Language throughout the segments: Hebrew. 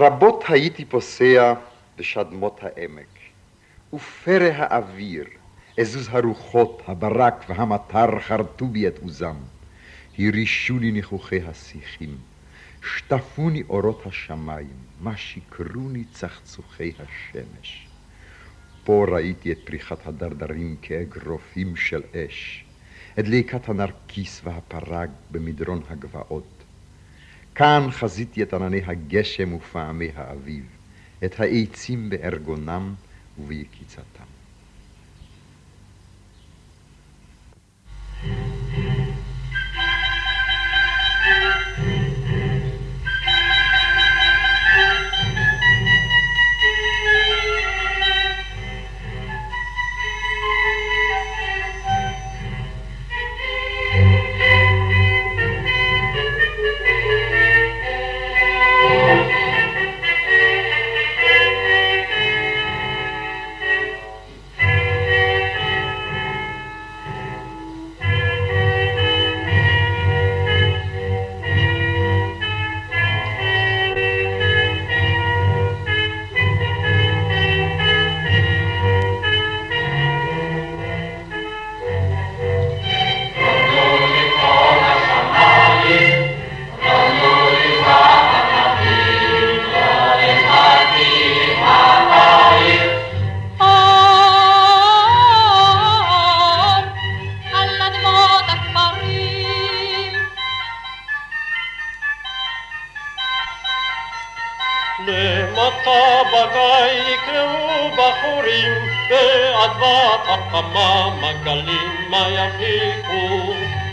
רבות הייתי פוסע בשדמות העמק, ופרא האוויר, עזוז הרוחות, הברק והמטר חרטו בי את עוזם. הרישוני ניחוחי השיחים, שטפוני אורות השמיים, מה שיקרוני צחצוחי השמש. פה ראיתי את פריחת הדרדרים כאגרופים של אש, את דליקת הנרקיס והפרג במדרון הגבעות. כאן חזיתי את ענני הגשם ופעמי האביב, את העצים בארגונם וביקיצתם. mama, kalima ja.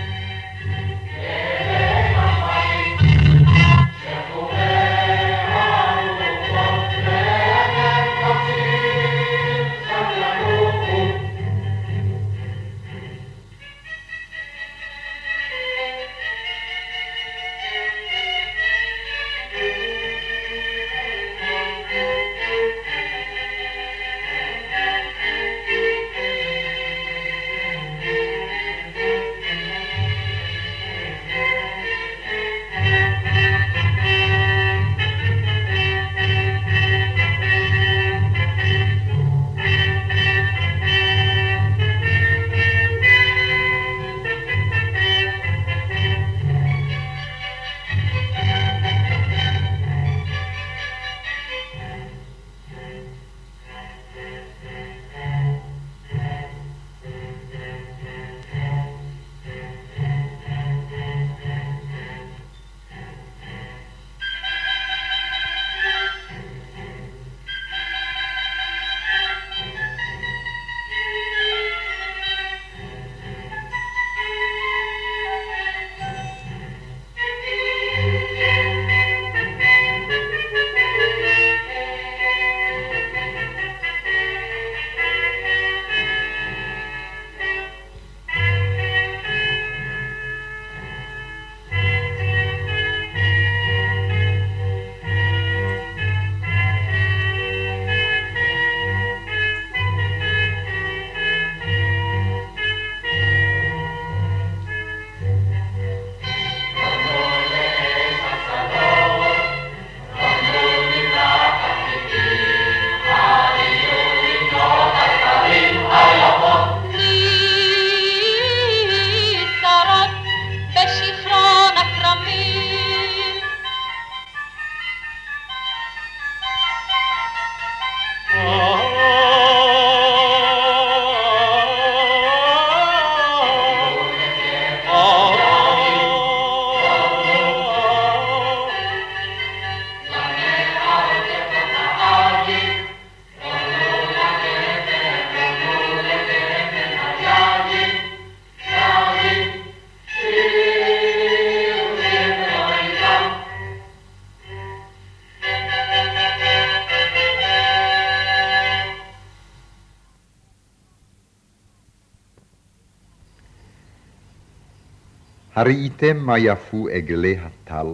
הראיתם מה יפו עגלי הטל,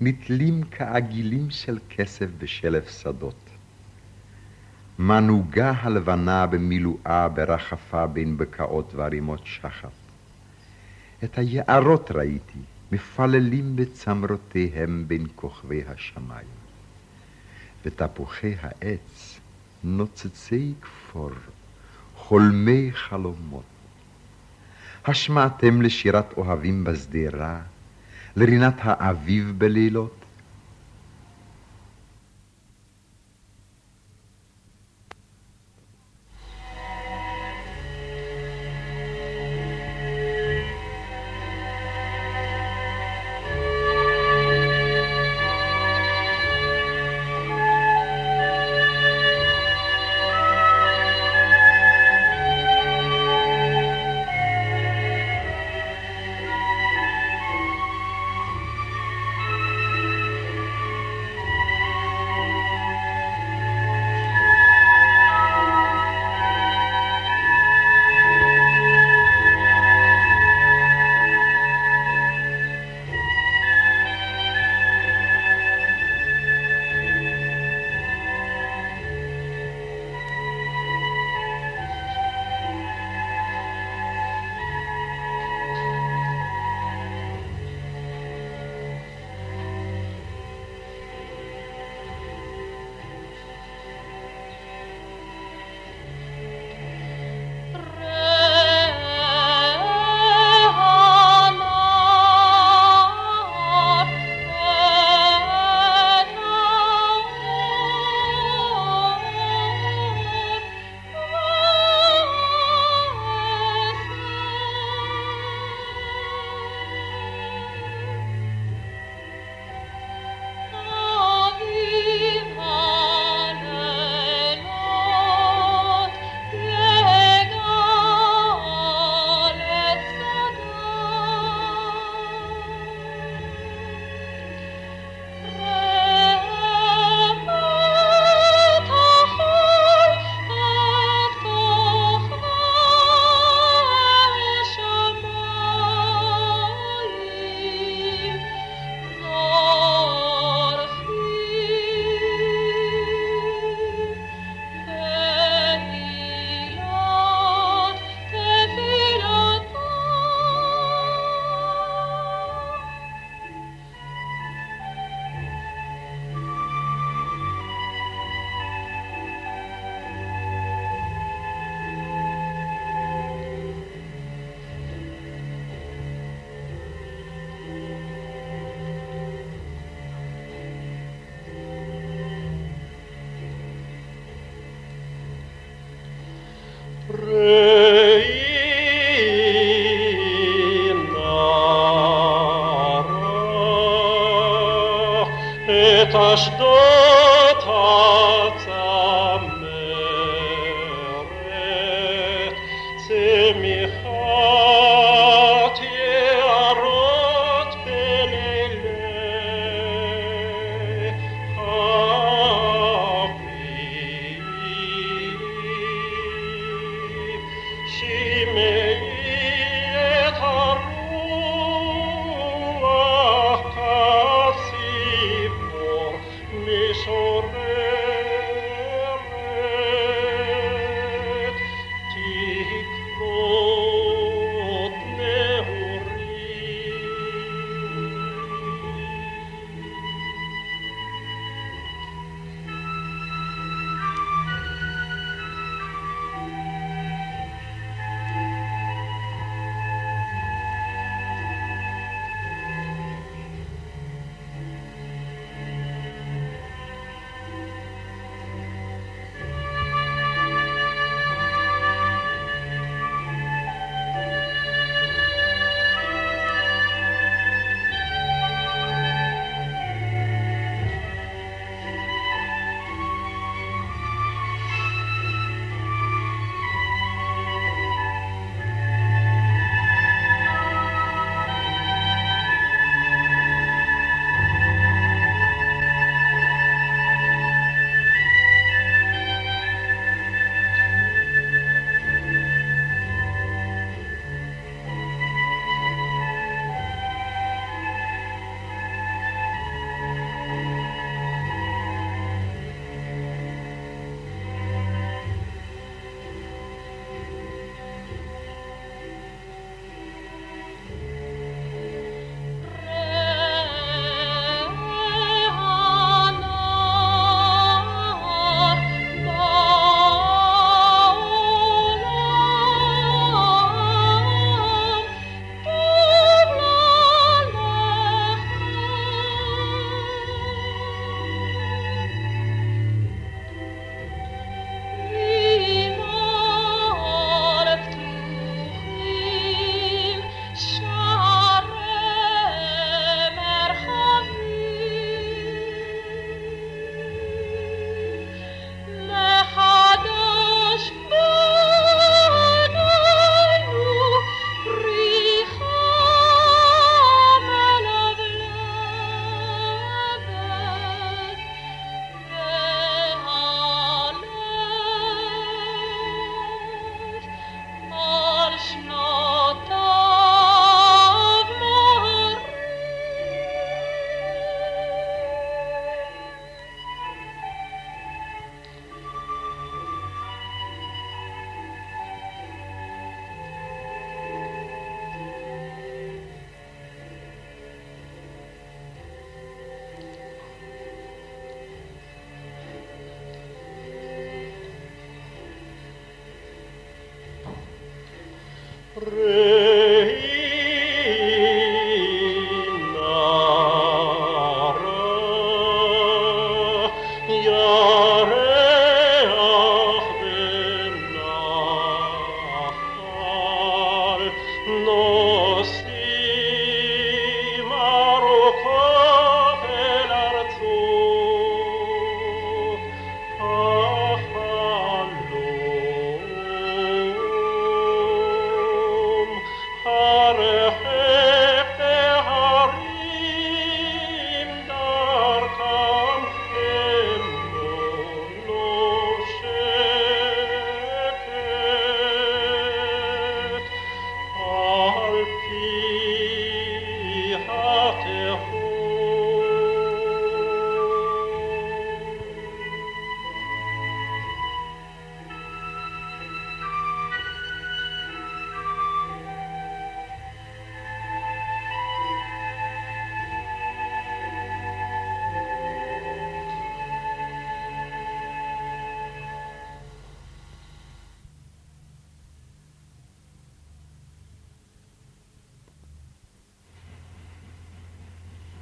נתלים כעגילים של כסף בשלף שדות. מנוגה הלבנה במילואה ברחפה בין בקעות וערימות שחת. את היערות ראיתי, מפללים בצמרותיהם בין כוכבי השמיים. ותפוחי העץ נוצצי כפור, חולמי חלומות. השמעתם לשירת אוהבים בשדרה, לרינת האביב בלילות?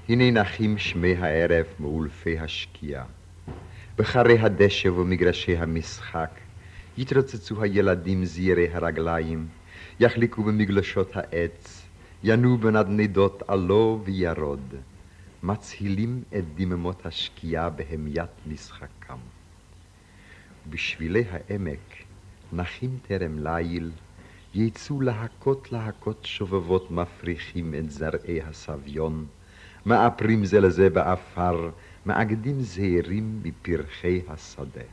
הנה נחים שמי הערב מאולפי השקיעה. בחרי הדשא ובמגרשי המשחק. יתרוצצו הילדים זעירי הרגליים, יחליקו במגלשות העץ, ינועו בנדנדות עלו וירוד, מצהילים את דממות השקיעה בהמיית משחקם. בשבילי העמק, נחים טרם ליל, יצאו להכות להכות שובבות מפריחים את זרעי הסביון, מאפרים זה לזה באפר, מאגדים זהירים בפרחי השדה.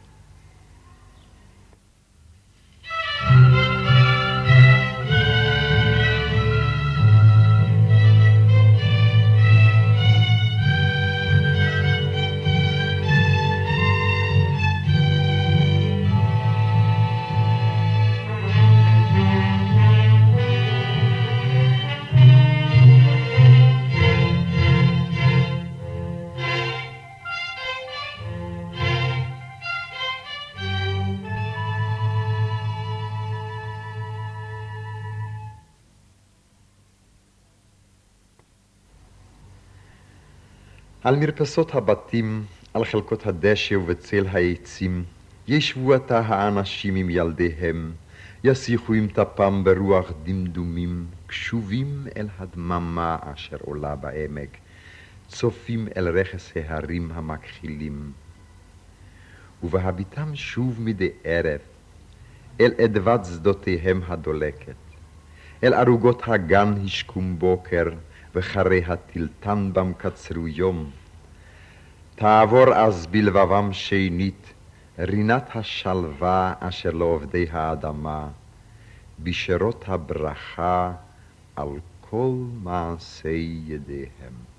על מרפסות הבתים, על חלקות הדשא ובצל העצים, ישבו עתה האנשים עם ילדיהם, יסיחו עם טפם ברוח דמדומים, קשובים אל הדממה אשר עולה בעמק, צופים אל רכס ההרים המכחילים. ובהביטם שוב מדי ערב, אל אדוות שדותיהם הדולקת, אל ערוגות הגן השכום בוקר, וחרי הטלטן בם קצרו יום. תעבור אז בלבבם שנית, רינת השלווה אשר לעובדי האדמה, בשירות הברכה על כל מעשי ידיהם.